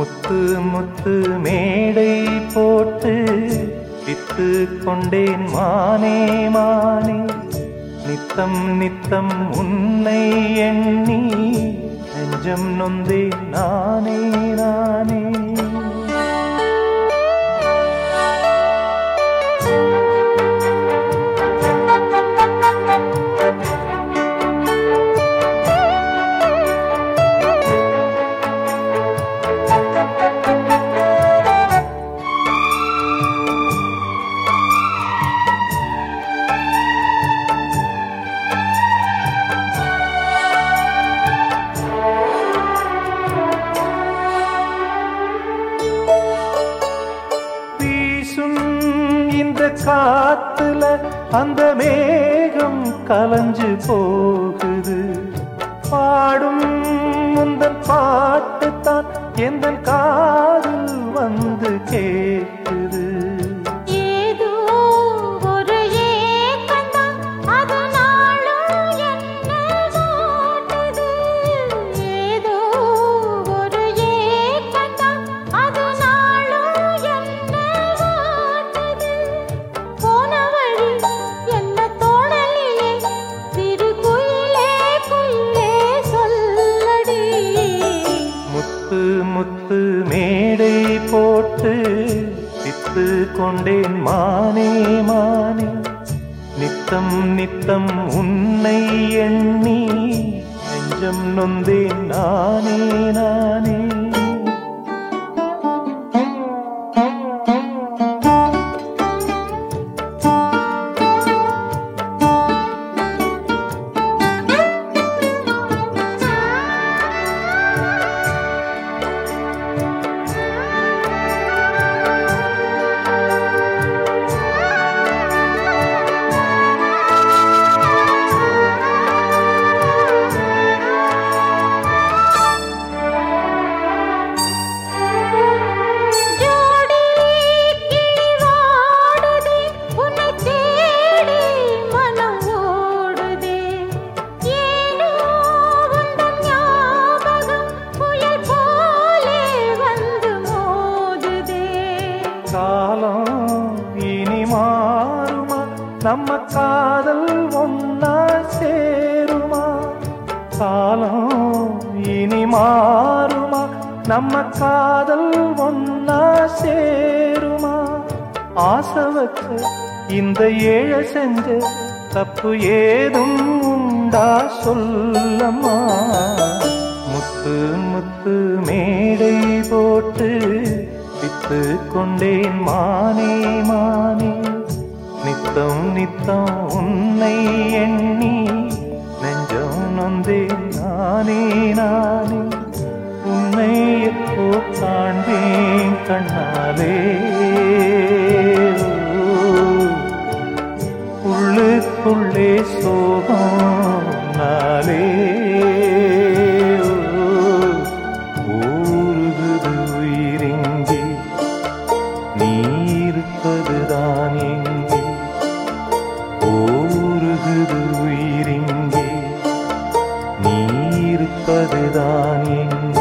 முத்து முத்து மேடை போட்டு வித்து கொண்டேன் மானே மானே. நித்தம் நித்தம் உன்னை எண்ணி நெஞ்சம் நொந்தேன் நானே நானே. காத்துல அந்த மேகம் கலஞ்சு போகுது. பாடும் முந்தன் பாட்டுத்தான் எந்த காதில் வந்து கே பார்த்து வித்து கொண்டேன் மானே மானே நித்தம் நித்தம் உன்னை எண்ணி நெஞ்சம் நொந்தேன் நானே நானே நம்ம காதல் ஒன்னா சேருமா? காலம் இனி மாறுமா? நம்ம காதல் ஒன்னா சேருமா? ஆசை வச்ச இந்த ஏழ செஞ்சு தப்பு ஏதும் உண்டா சொல்லம்மா? முத்து முத்து மேடை போட்டு வித்து கொண்டேன் மானே. நித்தம் நித்தம் உன்னை எண்ணி நெஞ்சம் நொந்தே நானே நானே. உன்னை எப்போ காண்பேன் கண்ணாலே. உள்ளுக்குள்ளே சோகம் நாளே. दानीम्